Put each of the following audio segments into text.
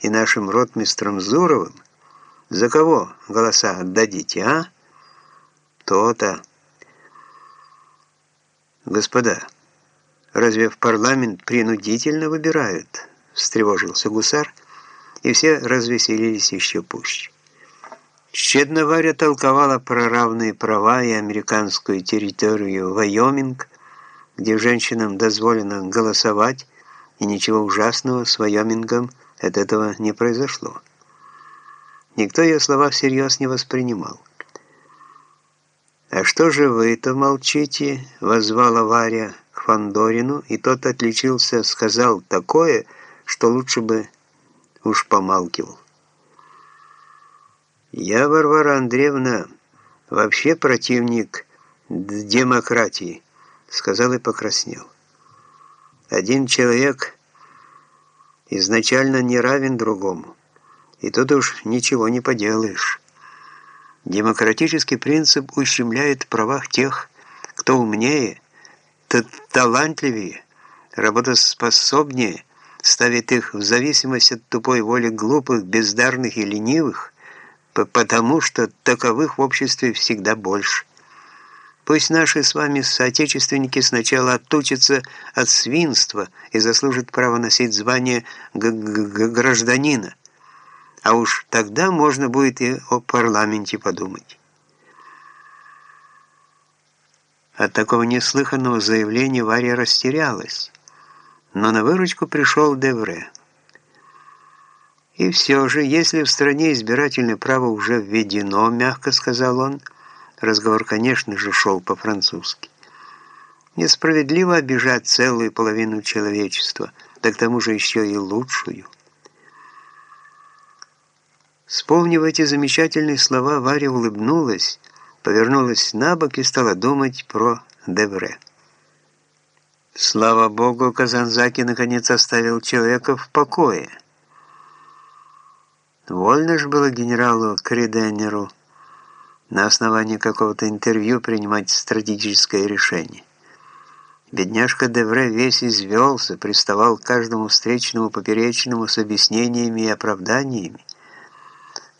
и нашим ротмистром Зуровым, за кого голоса отдадите, а? То-то. Господа, разве в парламент принудительно выбирают? Встревожился гусар, и все развеселились еще пуще. Щедно Варя толковала про равные права и американскую территорию Вайоминг, где женщинам дозволено голосовать, и ничего ужасного с Вайомингом от этого не произошло. Никто ее слова всерьез не воспринимал. «А что же вы-то молчите?» — возвала Варя к Фандорину, и тот отличился, сказал такое, что лучше бы уж помалкивал. «Я, Варвара Андреевна, вообще противник демократии», — сказал и покраснел. «Один человек изначально не равен другому, и тут уж ничего не поделаешь». Демократический принцип ущемляет правах тех, кто умнее, талантливее, работоспособнее, ставит их в зависимость от тупой воли глупых, бездарных и ленивых, потому что таковых в обществе всегда больше. Пусть наши с вами соотечественники сначала отучатся от свинства и заслужат право носить звание гражданина, а уж тогда можно будет и о парламенте подумать. От такого неслыханного заявления Варя растерялась, но на выручку пришел Девре. И все же, если в стране избирательное право уже введено, мягко сказал он, разговор, конечно же, шел по-французски, несправедливо обижать целую половину человечества, да к тому же еще и лучшую. Вспомнив эти замечательные слова, Варя улыбнулась, повернулась на бок и стала думать про Девре. Слава Богу, Казанзаки наконец оставил человека в покое. Вольно ж было генералу Криденеру на основании какого-то интервью принимать стратегическое решение. Бедняжка Девре весь извелся, приставал к каждому встречному поперечному с объяснениями и оправданиями,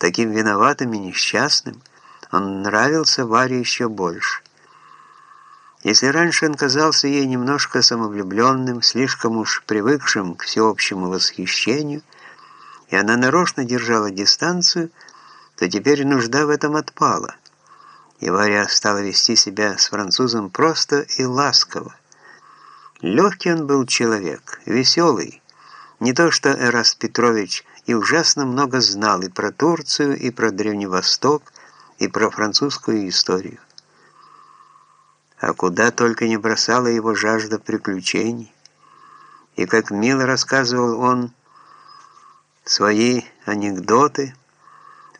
Таким виноватым и несчастным он нравился Варе еще больше. Если раньше он казался ей немножко самовлюбленным, слишком уж привыкшим к всеобщему восхищению, и она нарочно держала дистанцию, то теперь нужда в этом отпала, и Варя стала вести себя с французом просто и ласково. Легкий он был человек, веселый, не то что Эраст Петрович и ужасно много знал и про Турцию, и про Древний Восток, и про французскую историю. А куда только не бросала его жажда приключений. И как мило рассказывал он свои анекдоты,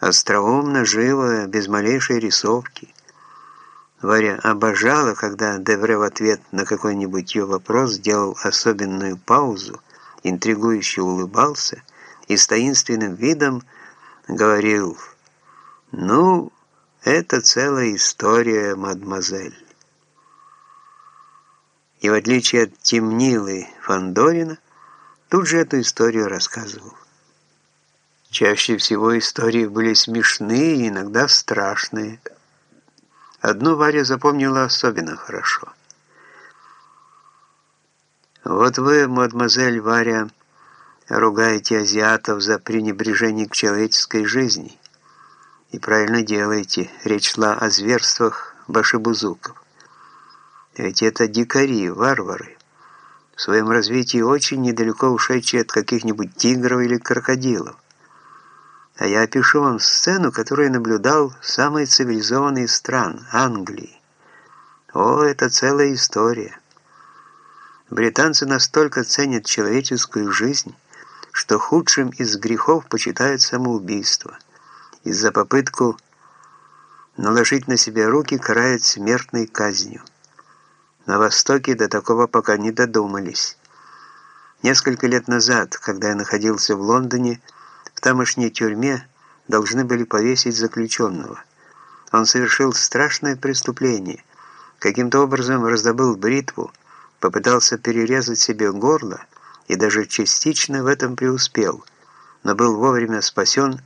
остроумно, живо, без малейшей рисовки. Варя обожала, когда Девре в ответ на какой-нибудь ее вопрос делал особенную паузу, интригующе улыбался и с таинственным видом говорил «Ну, это целая история, мадемуазель». И в отличие от темнилы Фандорина, тут же эту историю рассказывал. Чаще всего истории были смешные иногда страшные. Одну Варя запомнила особенно хорошо. «Вот вы, мадемуазель Варя, — ругаете азиатов за пренебрежение к человеческой жизни. И правильно делаете. Речь шла о зверствах башибузуков. Ведь это дикари, варвары, в своем развитии очень недалеко ушедшие от каких-нибудь тигров или крокодилов. А я опишу вам сцену, которую наблюдал в самой цивилизованной стран, Англии. О, это целая история. Британцы настолько ценят человеческую жизнь, что худшим из грехов почитают самоубийство. И за попытку наложить на себя руки карают смертной казнью. На Востоке до такого пока не додумались. Несколько лет назад, когда я находился в Лондоне, в тамошней тюрьме должны были повесить заключенного. Он совершил страшное преступление. Каким-то образом раздобыл бритву, попытался перерезать себе горло, и даже частично в этом преуспел, но был вовремя спасен